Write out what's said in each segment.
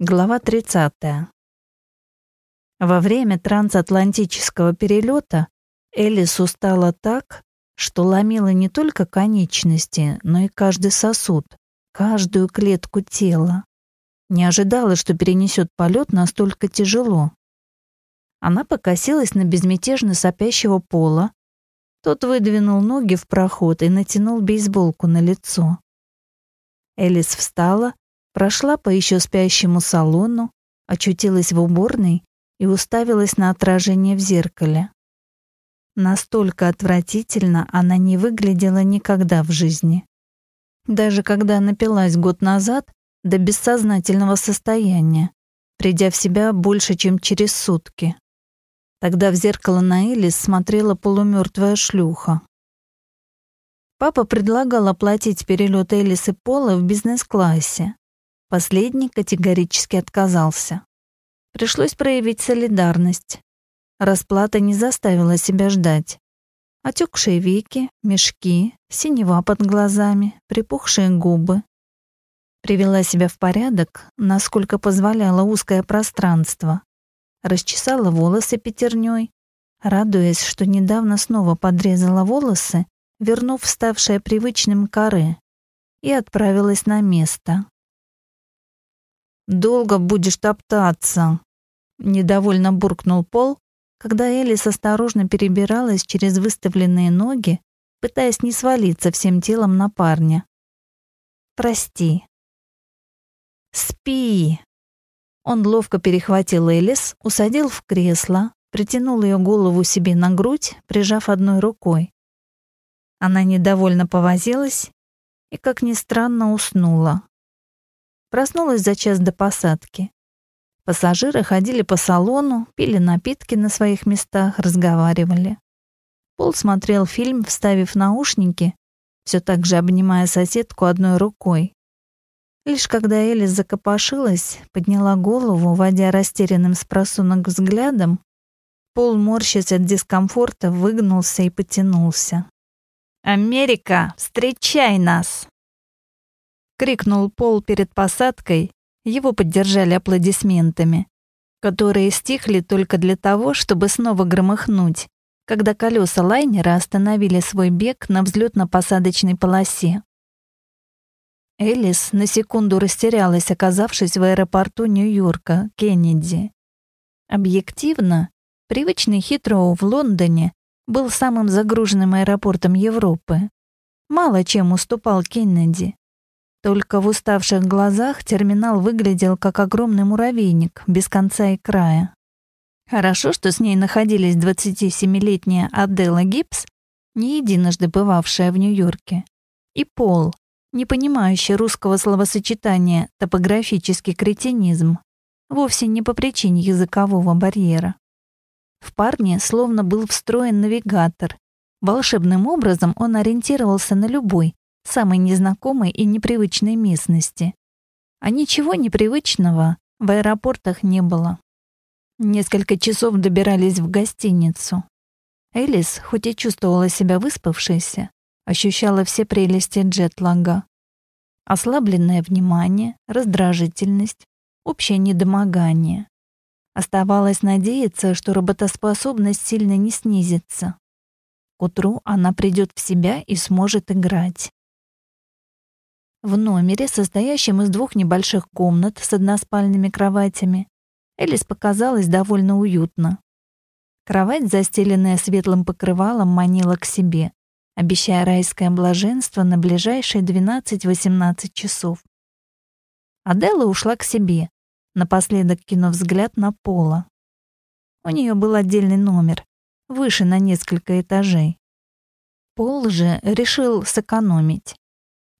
Глава 30. Во время трансатлантического перелета Элис устала так, что ломила не только конечности, но и каждый сосуд, каждую клетку тела. Не ожидала, что перенесет полет настолько тяжело. Она покосилась на безмятежно сопящего пола. Тот выдвинул ноги в проход и натянул бейсболку на лицо. Элис встала, прошла по еще спящему салону, очутилась в уборной и уставилась на отражение в зеркале. Настолько отвратительно она не выглядела никогда в жизни. Даже когда напилась год назад до бессознательного состояния, придя в себя больше, чем через сутки. Тогда в зеркало на Элис смотрела полумертвая шлюха. Папа предлагал оплатить перелет Элис и Пола в бизнес-классе, Последний категорически отказался. Пришлось проявить солидарность. Расплата не заставила себя ждать. Отекшие веки, мешки, синева под глазами, припухшие губы. Привела себя в порядок, насколько позволяло узкое пространство. Расчесала волосы пятерней, радуясь, что недавно снова подрезала волосы, вернув ставшее привычным коры, и отправилась на место. «Долго будешь топтаться», — недовольно буркнул Пол, когда Элис осторожно перебиралась через выставленные ноги, пытаясь не свалиться всем телом на парня. «Прости». «Спи!» Он ловко перехватил Элис, усадил в кресло, притянул ее голову себе на грудь, прижав одной рукой. Она недовольно повозилась и, как ни странно, уснула. Проснулась за час до посадки. Пассажиры ходили по салону, пили напитки на своих местах, разговаривали. Пол смотрел фильм, вставив наушники, все так же обнимая соседку одной рукой. Лишь когда Элис закопошилась, подняла голову, водя растерянным с взглядом, Пол, морщась от дискомфорта, выгнулся и потянулся. «Америка, встречай нас!» Крикнул Пол перед посадкой, его поддержали аплодисментами, которые стихли только для того, чтобы снова громыхнуть, когда колеса лайнера остановили свой бег на взлетно-посадочной полосе. Элис на секунду растерялась, оказавшись в аэропорту Нью-Йорка, Кеннеди. Объективно, привычный Хитроу в Лондоне был самым загруженным аэропортом Европы. Мало чем уступал Кеннеди. Только в уставших глазах терминал выглядел как огромный муравейник, без конца и края. Хорошо, что с ней находились 27-летняя Адела Гибс, не единожды бывавшая в Нью-Йорке, и Пол, не понимающий русского словосочетания «топографический кретинизм», вовсе не по причине языкового барьера. В парне словно был встроен навигатор. Волшебным образом он ориентировался на любой, самой незнакомой и непривычной местности. А ничего непривычного в аэропортах не было. Несколько часов добирались в гостиницу. Элис, хоть и чувствовала себя выспавшейся, ощущала все прелести джетлага. Ослабленное внимание, раздражительность, общее недомогание. Оставалось надеяться, что работоспособность сильно не снизится. К утру она придет в себя и сможет играть. В номере, состоящем из двух небольших комнат с односпальными кроватями, Элис показалась довольно уютно. Кровать, застеленная светлым покрывалом, манила к себе, обещая райское блаженство на ближайшие 12-18 часов. Адела ушла к себе, напоследок кинув взгляд на Пола. У нее был отдельный номер, выше на несколько этажей. Пол же решил сэкономить.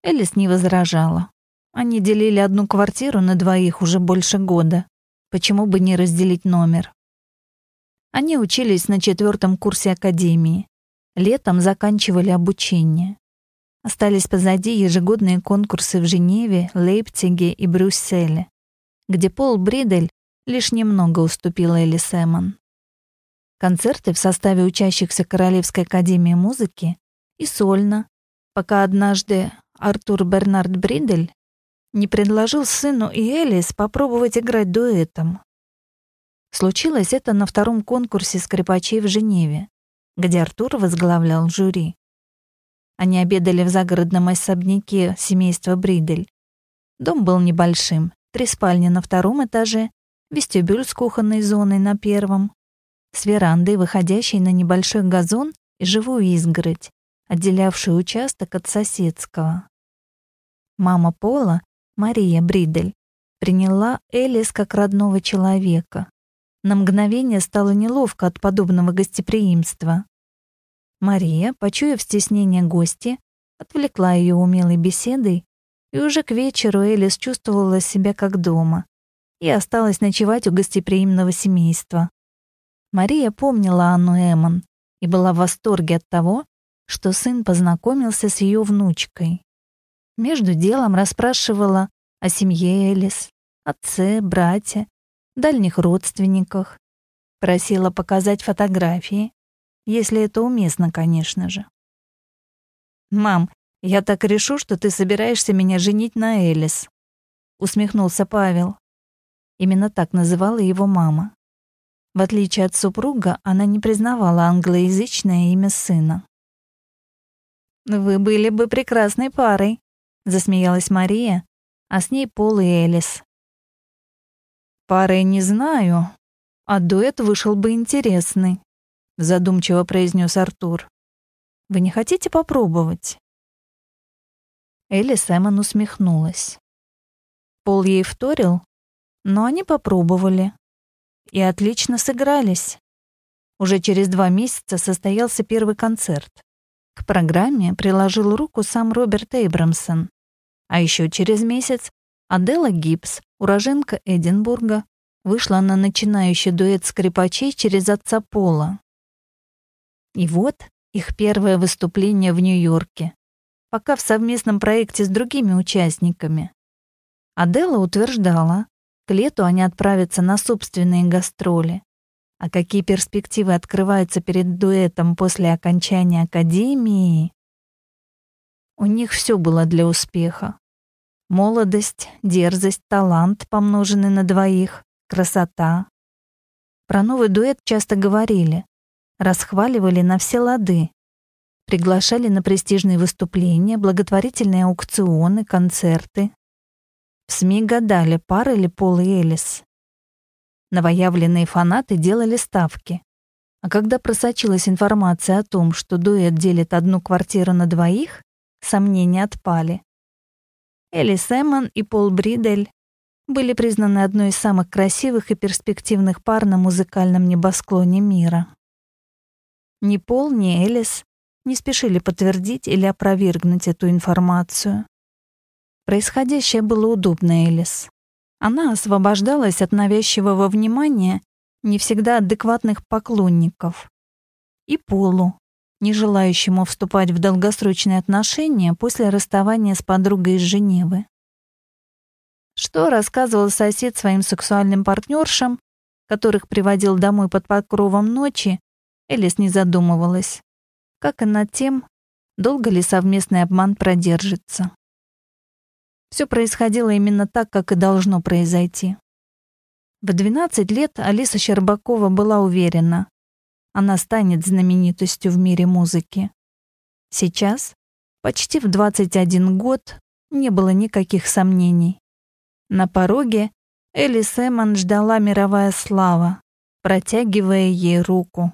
Элис не возражала. Они делили одну квартиру на двоих уже больше года. Почему бы не разделить номер? Они учились на четвертом курсе академии. Летом заканчивали обучение. Остались позади ежегодные конкурсы в Женеве, Лейпциге и Брюсселе, где Пол Бридель лишь немного уступил Элли Сэмон. Концерты в составе учащихся Королевской академии музыки и сольно, пока однажды Артур Бернард Бридель, не предложил сыну и Элис попробовать играть дуэтом. Случилось это на втором конкурсе скрипачей в Женеве, где Артур возглавлял жюри. Они обедали в загородном особняке семейства Бридель. Дом был небольшим, три спальни на втором этаже, вестибюль с кухонной зоной на первом, с верандой, выходящей на небольшой газон и живую изгородь, отделявшую участок от соседского. Мама Пола, Мария Бридель, приняла Элис как родного человека. На мгновение стало неловко от подобного гостеприимства. Мария, почуяв стеснение гости, отвлекла ее умелой беседой, и уже к вечеру Элис чувствовала себя как дома и осталась ночевать у гостеприимного семейства. Мария помнила Анну Эмон и была в восторге от того, что сын познакомился с ее внучкой. Между делом расспрашивала о семье Элис, отце, брате, дальних родственниках. Просила показать фотографии, если это уместно, конечно же. «Мам, я так решу, что ты собираешься меня женить на Элис», — усмехнулся Павел. Именно так называла его мама. В отличие от супруга, она не признавала англоязычное имя сына. «Вы были бы прекрасной парой», — засмеялась Мария, а с ней Пол и Элис. «Парой не знаю, а дуэт вышел бы интересный», — задумчиво произнес Артур. «Вы не хотите попробовать?» Элли Сэмон усмехнулась. Пол ей вторил, но они попробовали. И отлично сыгрались. Уже через два месяца состоялся первый концерт. К программе приложил руку сам Роберт Эйбрамсон. А еще через месяц Адела Гибс, уроженка Эдинбурга, вышла на начинающий дуэт скрипачей через отца Пола. И вот их первое выступление в Нью-Йорке, пока в совместном проекте с другими участниками. Адела утверждала, к лету они отправятся на собственные гастроли. А какие перспективы открываются перед дуэтом после окончания академии? У них все было для успеха. Молодость, дерзость, талант, помноженный на двоих, красота. Про новый дуэт часто говорили, расхваливали на все лады. Приглашали на престижные выступления, благотворительные аукционы, концерты. В СМИ гадали, пара ли Пол и Элис. Новоявленные фанаты делали ставки. А когда просочилась информация о том, что дуэт делит одну квартиру на двоих, сомнения отпали. Элис Эммон и Пол Бридель были признаны одной из самых красивых и перспективных пар на музыкальном небосклоне мира. Ни Пол, ни Элис не спешили подтвердить или опровергнуть эту информацию. Происходящее было удобно Элис. Она освобождалась от навязчивого внимания не всегда адекватных поклонников. И Полу, не желающему вступать в долгосрочные отношения после расставания с подругой из Женевы. Что рассказывал сосед своим сексуальным партнершам, которых приводил домой под покровом ночи, Элис не задумывалась, как и над тем, долго ли совместный обман продержится. Все происходило именно так, как и должно произойти. В 12 лет Алиса Щербакова была уверена, она станет знаменитостью в мире музыки. Сейчас, почти в 21 год, не было никаких сомнений. На пороге Элли Сэмон ждала мировая слава, протягивая ей руку.